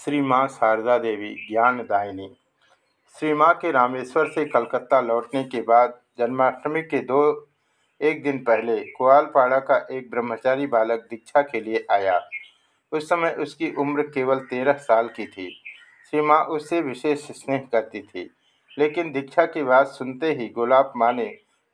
श्री माँ शारदा देवी, ज्ञानदायिनी। श्री माँ के रामेश्वर से कलकत्ता लौटने के बाद जन्माष्टमी के दो, एक दिन पहले कुआलपाड़ा का एक ब्रह्मचारी बालक दीक्षा के लिए आया। उस समय उसकी उम्र केवल तेरह साल की थी। श्री माँ उससे विशेष स्नेह करती थी, लेकिन दीक्षा की बात सुनते ही गुलाब माँ ने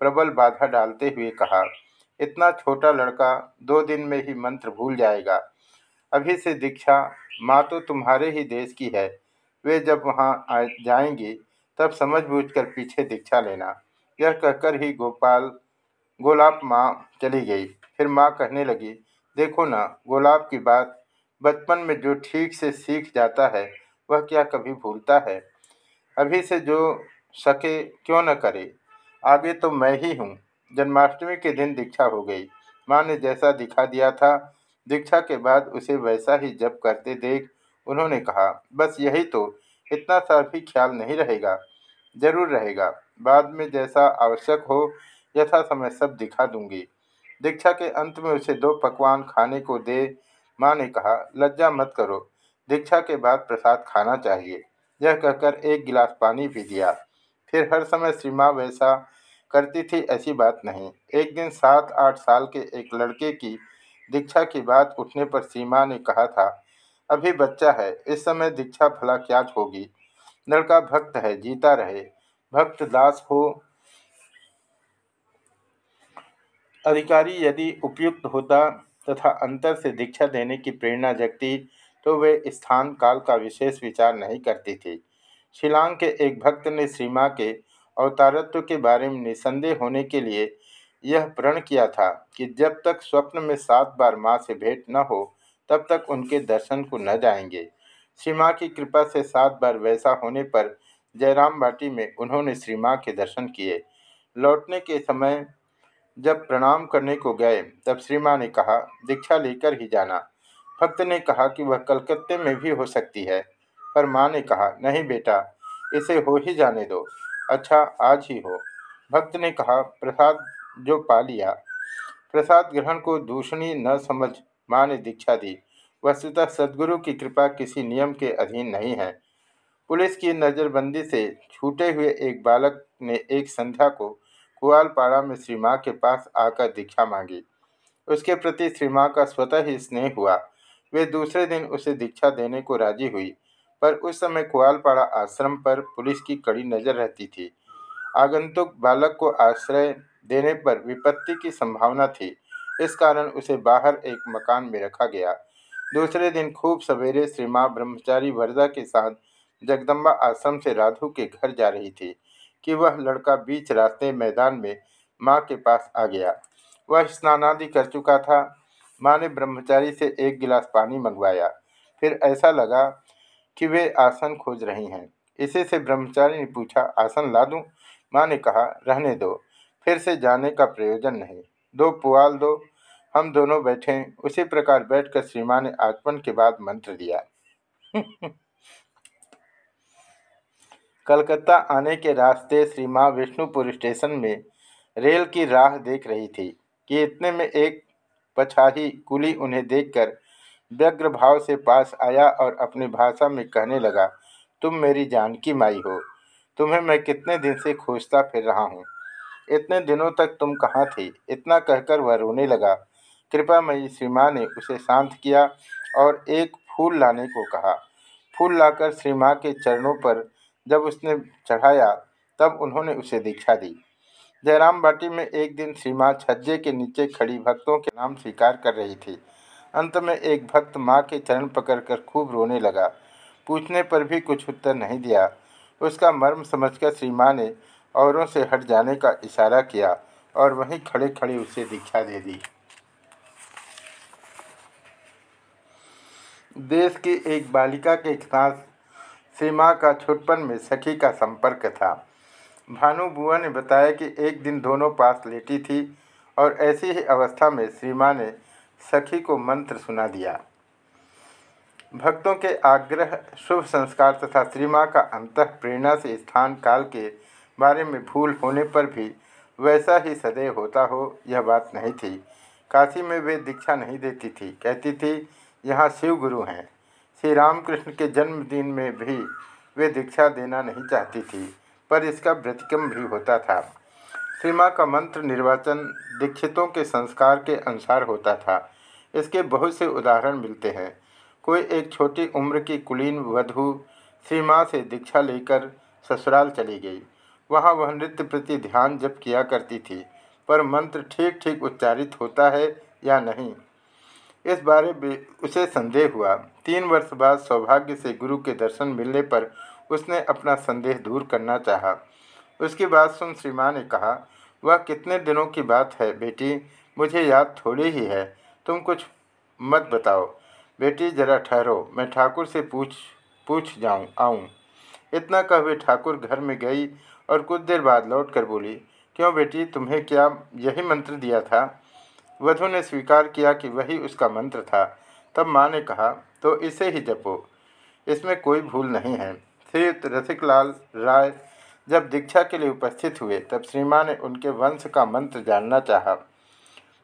प्रबल बाधा डालते हुए कहा, इतना छोटा लड़का दो दिन में ही मंत्र भूल जाएगा। अभी से दीक्षा माँ तो तुम्हारे ही देश की है। वे जब वहाँ जाएँगी, तब समझ बूझ कर पीछे दीक्षा लेना। यह कहकर ही गोपाल, गोलाब माँ चली गई। फिर माँ कहने लगी, देखो ना, गोलाब की बात बचपन में जो ठीक से सीख जाता है, वह क्या कभी भूलता है? अभी से जो सके, क्यों न करे? आगे तो मैं ही हूँ। जन्माष्टमी के दिन दीक्षा हो गई। माँ ने जैसा दिखा दिया था दीक्षा के बाद उसे वैसा ही जब करते देख उन्होंने कहा, बस यही तो इतना सा भी ख्याल नहीं रहेगा, ज़रूर रहेगा। बाद में जैसा आवश्यक हो, यथा समय सब दिखा दूँगी। दीक्षा के अंत में उसे दो पकवान खाने को दे माँ ने कहा, लज्जा मत करो, दीक्षा के बाद प्रसाद खाना चाहिए। यह कहकर एक गिलास पानी भी दिया। फिर हर समय श्री माँ वैसा करती थी, ऐसी बात नहीं। एक दिन सात आठ साल के एक लड़के की दीक्षा की बात उठने पर सीमा ने कहा था, अभी बच्चा है, इस समय दीक्षा भला क्या होगी? लड़का भक्त है, जीता रहे। भक्त दास हो, अधिकारी यदि उपयुक्त होता तथा अंतर से दीक्षा देने की प्रेरणा जगती तो वे स्थान काल का विशेष विचार नहीं करती थी। शिलांग के एक भक्त ने श्रीमा के अवतारत्व के बारे में निसंदेह होने के लिए यह प्रण किया था कि जब तक स्वप्न में सात बार माँ से भेंट न हो, तब तक उनके दर्शन को न जाएँगे। श्री माँ की कृपा से सात बार वैसा होने पर जयराम बाटी में उन्होंने श्री माँ के दर्शन किए। लौटने के समय जब प्रणाम करने को गए, तब श्री माँ ने कहा, दीक्षा लेकर ही जाना। भक्त ने कहा कि वह कलकत्ते में भी हो सकती है, पर माँ ने कहा, नहीं बेटा, इसे हो ही जाने दो। अच्छा आज ही हो। भक्त ने कहा, प्रसाद जो पा लिया। प्रसाद ग्रहण को दूषणी न समझ माँ ने दीक्षा दी। वस्तुतः सदगुरु की कृपा किसी नियम के अधीन नहीं है। पुलिस की नज़रबंदी से छूटे हुए एक बालक ने एक संध्या को कुआलपाड़ा में श्री माँ के पास आकर दीक्षा मांगी। उसके प्रति श्री माँ का स्वतः ही स्नेह हुआ। वे दूसरे दिन उसे दीक्षा देने को राज़ी हुई, पर उस समय कुआलपाड़ा आश्रम पर पुलिस की कड़ी नज़र रहती थी। आगंतुक बालक को आश्रय देने पर विपत्ति की संभावना थी। इस कारण उसे बाहर एक मकान में रखा गया। दूसरे दिन खूब सवेरे श्री माँ ब्रह्मचारी वरदा के साथ जगदम्बा आश्रम से राधु के घर जा रही थी कि वह लड़का बीच रास्ते मैदान में माँ के पास आ गया। वह स्नानादि कर चुका था। माँ ने ब्रह्मचारी से एक गिलास पानी मंगवाया। फिर ऐसा लगा कि वे आसन खोज रही हैं। इसी से ब्रह्मचारी ने पूछा, आसन ला दूँ? माँ ने कहा, रहने दो। फिर से जाने का प्रयोजन नहीं। दो पुआल दो, हम दोनों बैठे, उसी प्रकार बैठकर श्री माँ ने आचमन के बाद मंत्र दिया। कलकत्ता आने के रास्ते श्री माँ विष्णुपुर स्टेशन में रेल की राह देख रही थी कि इतने में एक पछाही कुली उन्हें देखकर व्यग्र भाव से पास आया और अपनी भाषा में कहने लगा, तुम मेरी जानकी माई हो। तुम्हें मैं कितने दिन से खोजता फिर रहा हूँ। इतने दिनों तक तुम कहाँ थी? इतना कहकर वह रोने लगा। कृपा मई श्री माँ ने उसे शांत किया और एक फूल लाने को कहा। फूल लाकर श्री माँ के चरणों पर जब उसने चढ़ाया, तब उन्होंने उसे दीक्षा दी। जयराम बाटी में एक दिन श्री माँ छज्जे के नीचे खड़ी भक्तों के नाम स्वीकार कर रही थी। अंत में एक भक्त माँ के चरण पकड़कर खूब रोने लगा। पूछने पर भी कुछ उत्तर नहीं दिया। उसका मर्म समझकर श्री माँ ने औरों से हट जाने का इशारा किया और वहीं खड़े खड़े उसे दीक्षा दे दी। देश की एक बालिका के साथ सीमा का छुटपन में सखी का संपर्क था। भानु बुआ ने बताया कि एक दिन दोनों पास लेटी थी और ऐसी ही अवस्था में श्रीमा ने सखी को मंत्र सुना दिया। भक्तों के आग्रह, शुभ संस्कार तथा श्रीमा का अंत प्रेरणा से स्थान काल के बारे में भूल होने पर भी वैसा ही सदैव होता हो, यह बात नहीं थी। काशी में वे दीक्षा नहीं देती थी। कहती थी, यहाँ शिव गुरु हैं। श्री रामकृष्ण के जन्मदिन में भी वे दीक्षा देना नहीं चाहती थी, पर इसका व्यतिक्रम भी होता था। श्रीमा का मंत्र निर्वाचन दीक्षितों के संस्कार के अनुसार होता था। इसके बहुत से उदाहरण मिलते हैं। कोई एक छोटी उम्र की कुलीन वधु श्रीमा से दीक्षा लेकर ससुराल चली गई। वहाँ वह नृत्य प्रति ध्यान जब किया करती थी, पर मंत्र ठीक ठीक उच्चारित होता है या नहीं? इस बारे में उसे संदेह हुआ। तीन वर्ष बाद सौभाग्य से गुरु के दर्शन मिलने पर उसने अपना संदेह दूर करना चाहा। उसकी बात सुन श्री माँ ने कहा, वह कितने दिनों की बात है बेटी? मुझे याद थोड़ी ही है। तुम कुछ मत बताओ। बेटी, जरा ठहरो। मैं ठाकुर से पूछ पूछ जाऊँ, आऊँ। इतना कह ठाकुर घर में गई और कुछ देर बाद लौट कर बोली, क्यों बेटी, तुम्हें क्या यही मंत्र दिया था? वधु ने स्वीकार किया कि वही उसका मंत्र था। तब माँ ने कहा तो इसे ही जपो। इसमें कोई भूल नहीं है। श्री रसिकलाल राय जब दीक्षा के लिए उपस्थित हुए, तब श्री ने उनके वंश का मंत्र जानना चाहा।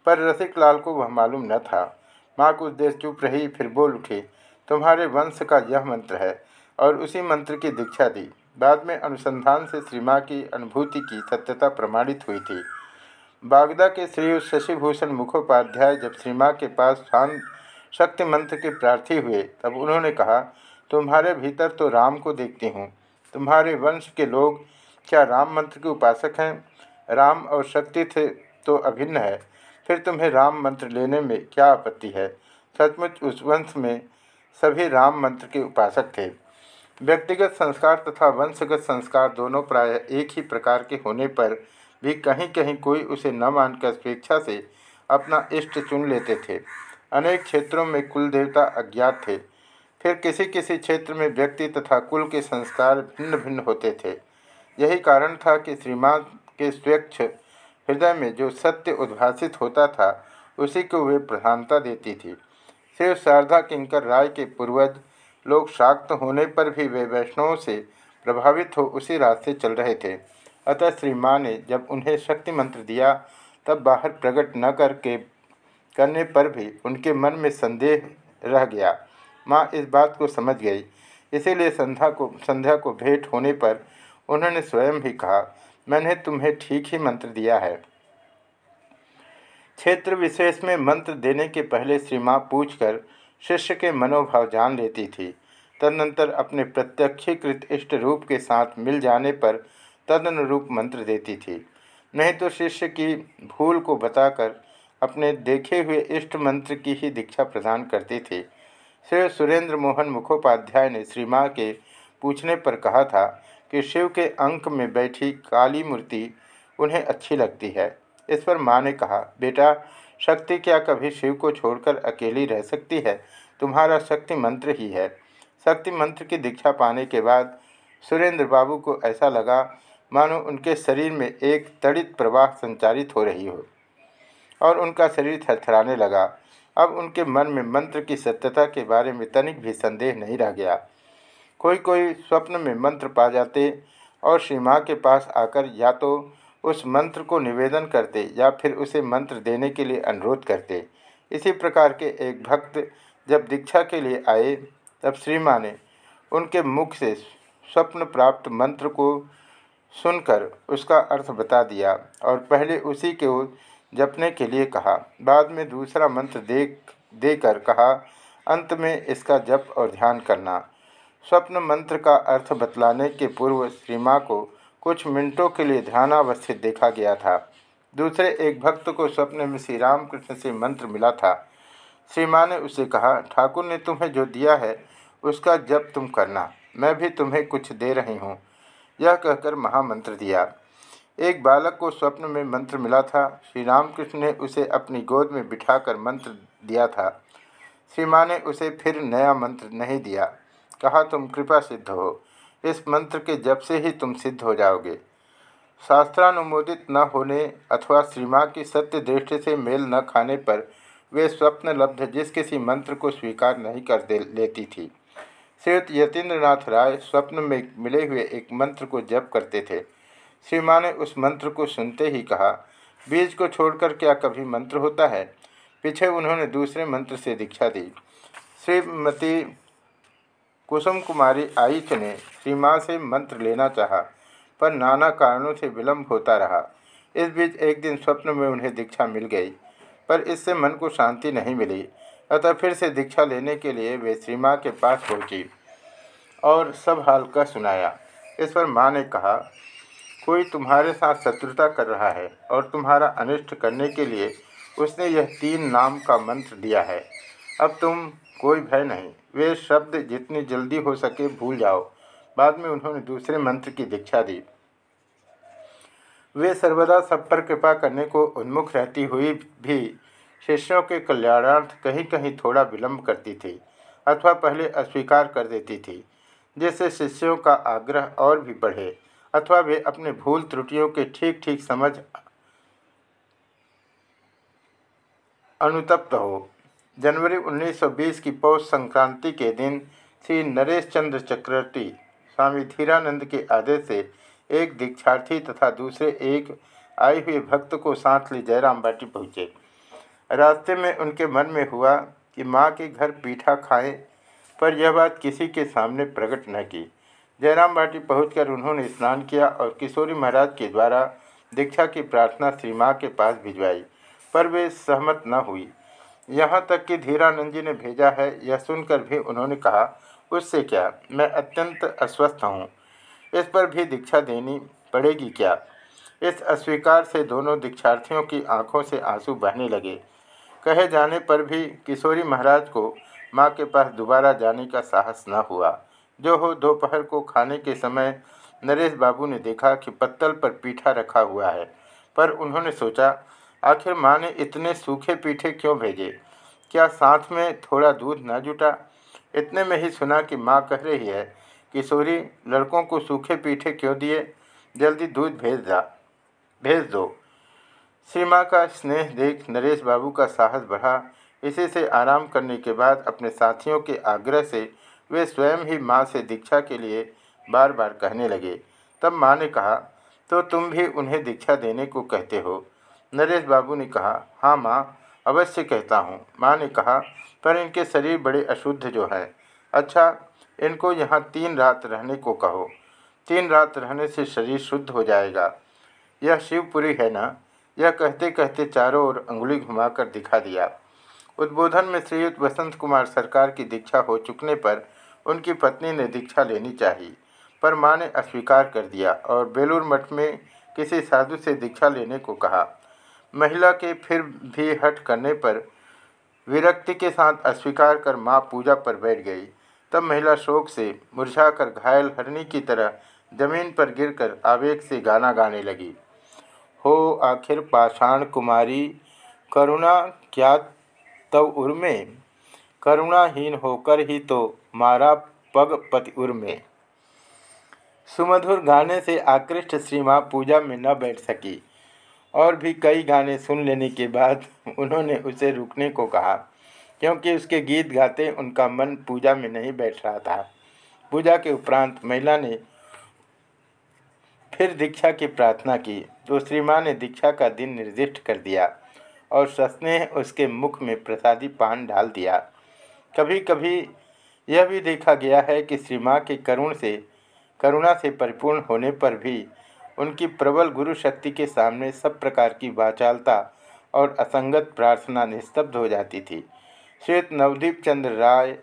पर रसिकलाल को वह मालूम न था। माँ कुछ देर चुप रही, फिर बोल उठी, तुम्हारे वंश का यह मंत्र है, और उसी मंत्र की दीक्षा दी। बाद में अनुसंधान से श्री माँ की अनुभूति की सत्यता प्रमाणित हुई थी। बागदा के श्री शशिभूषण मुखोपाध्याय जब श्री माँ के पास शांत शक्ति मंत्र के प्रार्थी हुए, तब उन्होंने कहा, तुम्हारे भीतर तो राम को देखती हूँ। तुम्हारे वंश के लोग क्या राम मंत्र के उपासक हैं? राम और शक्ति थे तो अभिन्न है। फिर तुम्हें राम मंत्र लेने में क्या आपत्ति है? सचमुच उस वंश में सभी राम मंत्र के उपासक थे। व्यक्तिगत संस्कार तथा वंशगत संस्कार दोनों प्राय एक ही प्रकार के होने पर भी कहीं कहीं कोई उसे न मानकर स्वेच्छा से अपना इष्ट चुन लेते थे। अनेक क्षेत्रों में कुल देवता अज्ञात थे। फिर किसी किसी क्षेत्र में व्यक्ति तथा कुल के संस्कार भिन्न भिन्न होते थे। यही कारण था कि श्रीमान के स्वेच्छ हृदय में जो सत्य उद्भाषित होता था, उसी को वे प्रधानता देती थी। सिर्फ़ शारदा किंकर राय के पूर्वज लोग शाक्त होने पर भी वे वैष्णवों से प्रभावित हो उसी रास्ते चल रहे थे। अतः श्री माँ ने जब उन्हें शक्ति मंत्र दिया, तब बाहर प्रकट न करके, करने पर भी उनके मन में संदेह रह गया। माँ इस बात को समझ गई। इसीलिए संध्या को संध्या को भेंट होने पर उन्होंने स्वयं ही कहा, मैंने तुम्हें ठीक ही मंत्र दिया है। क्षेत्र विशेष में मंत्र देने के पहले श्री माँ पूछकर शिष्य के मनोभाव जान लेती थी। तदनंतर अपने प्रत्यक्षीकृत इष्ट रूप के साथ मिल जाने पर तदनुरूप मंत्र देती थी। नहीं तो शिष्य की भूल को बताकर अपने देखे हुए इष्ट मंत्र की ही दीक्षा प्रदान करती थी। श्री सुरेंद्र मोहन मुखोपाध्याय ने श्री माँ के पूछने पर कहा था कि शिव के अंक में बैठी काली मूर्ति उन्हें अच्छी लगती है। इस पर माँ ने कहा, बेटा शक्ति क्या कभी शिव को छोड़कर अकेली रह सकती है? तुम्हारा शक्ति मंत्र ही है। शक्ति मंत्र की दीक्षा पाने के बाद सुरेंद्र बाबू को ऐसा लगा, मानो उनके शरीर में एक तड़ित प्रवाह संचारित हो रही हो। और उनका शरीर थरथराने लगा। अब उनके मन में मंत्र की सत्यता के बारे में तनिक भी संदेह नहीं रह गया। कोई कोई स्वप्न में मंत्र पा जाते और श्री माँ के पास आकर या तो उस मंत्र को निवेदन करते या फिर उसे मंत्र देने के लिए अनुरोध करते। इसी प्रकार के एक भक्त जब दीक्षा के लिए आए, तब श्री माँ ने उनके मुख से स्वप्न प्राप्त मंत्र को सुनकर उसका अर्थ बता दिया और पहले उसी के जपने के लिए कहा। बाद में दूसरा मंत्र देख, देकर कहा, अंत में इसका जप और ध्यान करना। स्वप्न मंत्र का अर्थ बतलाने के पूर्व श्री को कुछ मिनटों के लिए ध्यानावस्थित देखा गया था। दूसरे एक भक्त को स्वप्न में श्री रामकृष्ण से मंत्र मिला था। श्री माँ ने उसे कहा, ठाकुर ने तुम्हें जो दिया है, उसका जप तुम करना। मैं भी तुम्हें कुछ दे रही हूँ। यह कहकर महामंत्र दिया। एक बालक को स्वप्न में मंत्र मिला था। श्री रामकृष्ण ने उसे अपनी गोद में बिठाकर मंत्र दिया था। श्री माँ ने उसे फिर नया मंत्र नहीं दिया। कहा, तुम कृपा सिद्ध हो। इस मंत्र के जब से ही तुम सिद्ध हो जाओगे। शास्त्रानुमोदित न होने अथवा श्री माँ की सत्य दृष्टि से मेल न खाने पर वे स्वप्न लब्ध जिस किसी मंत्र को स्वीकार नहीं कर दे, लेती थी। श्रीयुक्त यतीन्द्रनाथ राय स्वप्न में मिले हुए एक मंत्र को जप करते थे। श्री माँ ने उस मंत्र को सुनते ही कहा, बीज को छोड़कर क्या कभी मंत्र होता है? पीछे उन्होंने दूसरे मंत्र से दीक्षा दी। श्रीमती कुसुम कुमारी आईच ने श्री माँ से मंत्र लेना चाहा, पर नाना कारणों से विलम्ब होता रहा। इस बीच एक दिन स्वप्न में उन्हें दीक्षा मिल गई, पर इससे मन को शांति नहीं मिली। अतः फिर से दीक्षा लेने के लिए वे श्री माँ के पास पहुँची और सब हाल का सुनाया। इस पर माँ ने कहा, कोई तुम्हारे साथ शत्रुता कर रहा है और तुम्हारा अनिष्ट करने के लिए उसने यह तीन नाम का मंत्र दिया है। अब तुम कोई भय नहीं। वे शब्द जितनी जल्दी हो सके भूल जाओ। बाद में उन्होंने दूसरे मंत्र की दीक्षा दी। वे सर्वदा सब पर कृपा करने को उन्मुख रहती हुई भी शिष्यों के कल्याणार्थ कहीं कहीं थोड़ा विलंब करती थी अथवा पहले अस्वीकार कर देती थी, जिससे शिष्यों का आग्रह और भी बढ़े अथवा वे अपने भूल त्रुटियों के ठीक ठीक समझ अनुतप्त हो। जनवरी 1920 की पौष संक्रांति के दिन श्री नरेश चंद्र चक्रवर्ती स्वामी धीरानंद के आदेश से एक दीक्षार्थी तथा दूसरे एक आए हुए भक्त को साथ ले जयराम बाटी पहुँचे। रास्ते में उनके मन में हुआ कि माँ के घर पीठा खाएँ, पर यह बात किसी के सामने प्रकट न की। जयराम बाटी पहुँच उन्होंने स्नान किया और किशोरी महाराज के द्वारा दीक्षा की प्रार्थना श्री माँ के पास भिजवाई, पर वे सहमत न हुई। यहाँ तक कि धीरानंद जी ने भेजा है, यह सुनकर भी उन्होंने कहा, उससे क्या? मैं अत्यंत अस्वस्थ हूँ। इस पर भी दीक्षा देनी पड़ेगी क्या? इस अस्वीकार से दोनों दीक्षार्थियों की आँखों से आँसू बहने लगे। कहे जाने पर भी किशोरी महाराज को माँ के पास दोबारा जाने का साहस न हुआ। जो हो दोपहर को खाने के समय नरेश बाबू ने देखा कि पत्तल पर पीठा रखा हुआ है, पर उन्होंने सोचा आखिर माँ ने इतने सूखे पीठे क्यों भेजे? क्या साथ में थोड़ा दूध न जुटा? इतने में ही सुना कि माँ कह रही है किशोरी लड़कों को सूखे पीठे क्यों दिए? जल्दी दूध भेज दा, भेज दो। श्री माँ का स्नेह देख नरेश बाबू का साहस बढ़ा। इसी से आराम करने के बाद अपने साथियों के आग्रह से वे स्वयं ही माँ से दीक्षा के लिए बार बार कहने लगे। तब माँ ने कहा तो तुम भी उन्हें दीक्षा देने को कहते हो? नरेश बाबू ने कहा हाँ माँ, अवश्य कहता हूँ। माँ ने कहा, पर इनके शरीर बड़े अशुद्ध जो है। अच्छा इनको यहाँ तीन रात रहने को कहो। तीन रात रहने से शरीर शुद्ध हो जाएगा। यह शिवपुरी है ना? यह कहते कहते चारों ओर अंगुली घुमाकर दिखा दिया। उद्बोधन में श्रीयुक्त वसंत कुमार सरकार की दीक्षा हो चुकने पर उनकी पत्नी ने दीक्षा लेनी चाहिए। पर माँ ने अस्वीकार कर दिया और बेलूर मठ में किसी साधु से दीक्षा लेने को कहा। महिला के फिर भी हट करने पर विरक्ति के साथ अस्वीकार कर माँ पूजा पर बैठ गई। तब महिला शोक से मुरझाकर घायल हरनी की तरह ज़मीन पर गिरकर आवेग से गाना गाने लगी। हो आखिर पाषाण कुमारी, करुणा क्या तव उर्मे करुणाहीन होकर ही तो मारा पग पति उर्मे सुमधुर गाने से आकृष्ट श्री माँ पूजा में न बैठ सकी। और भी कई गाने सुन लेने के बाद उन्होंने उसे रुकने को कहा, क्योंकि उसके गीत गाते उनका मन पूजा में नहीं बैठ रहा था। पूजा के उपरांत महिला ने फिर दीक्षा की प्रार्थना की तो श्री माँ ने दीक्षा का दिन निर्दिष्ट कर दिया और सस्नेह उसके मुख में प्रसादी पान डाल दिया। कभी कभी यह भी देखा गया है कि श्री माँ के करुण से, करुणा से परिपूर्ण होने पर भी उनकी प्रबल गुरु शक्ति के सामने सब प्रकार की वाचालता और असंगत प्रार्थना निस्तब्ध हो जाती थी। श्वेत नवदीप चंद्र राय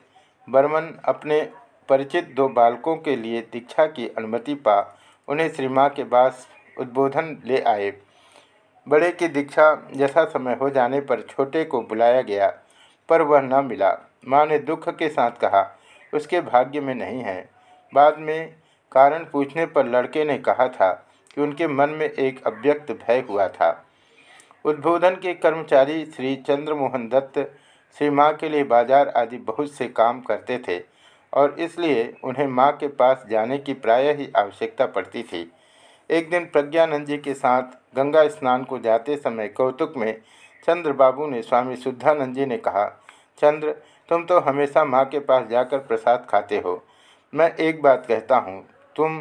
बर्मन अपने परिचित दो बालकों के लिए दीक्षा की अनुमति पा, उन्हें श्री माँ के पास उद्बोधन ले आए। बड़े की दीक्षा यथा समय हो जाने पर छोटे को बुलाया गया, पर वह न मिला। माँ ने दुख के साथ कहा, उसके भाग्य में नहीं है। बाद में कारण पूछने पर लड़के ने कहा था कि उनके मन में एक अव्यक्त भय हुआ था। उद्बोधन के कर्मचारी श्री चंद्रमोहन दत्त, श्री माँ के लिए बाज़ार आदि बहुत से काम करते थे और इसलिए उन्हें माँ के पास जाने की प्रायः ही आवश्यकता पड़ती थी। एक दिन प्रज्ञानंद जी के साथ गंगा स्नान को जाते समय कौतुक में चंद्र बाबू ने स्वामी शुद्धानंद जी ने कहा, चंद्र, तुम तो हमेशा माँ के पास जाकर प्रसाद खाते हो। मैं एक बात कहता हूँ, तुम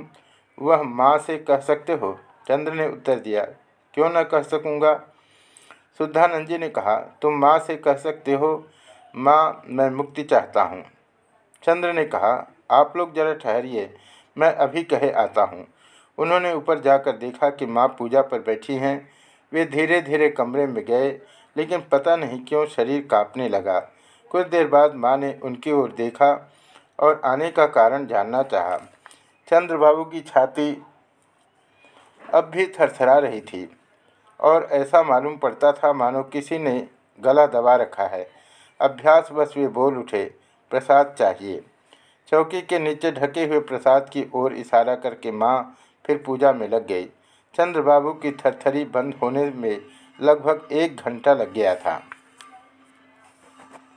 वह माँ से कह सकते हो? चंद्र ने उत्तर दिया, क्यों न कह सकूँगा? शुद्धानंद जी ने कहा, तुम माँ से कह सकते हो? माँ, मैं मुक्ति चाहता हूँ। चंद्र ने कहा, आप लोग जरा ठहरिए, मैं अभी कहे आता हूँ। उन्होंने ऊपर जाकर देखा कि माँ पूजा पर बैठी हैं। वे धीरे धीरे कमरे में गए, लेकिन पता नहीं क्यों शरीर कांपने लगा। कुछ देर बाद माँ ने उनकी ओर देखा और आने का कारण जानना चाहा। चंद्रबाबू की छाती अब भी थरथरा रही थी। और ऐसा मालूम पड़ता था मानो किसी ने गला दबा रखा है। अभ्यास बस वे बोल उठे, प्रसाद चाहिए। चौकी के नीचे ढके हुए प्रसाद की ओर इशारा करके माँ फिर पूजा में लग गई। चंद्रबाबू की थरथरी बंद होने में लगभग एक घंटा लग गया था।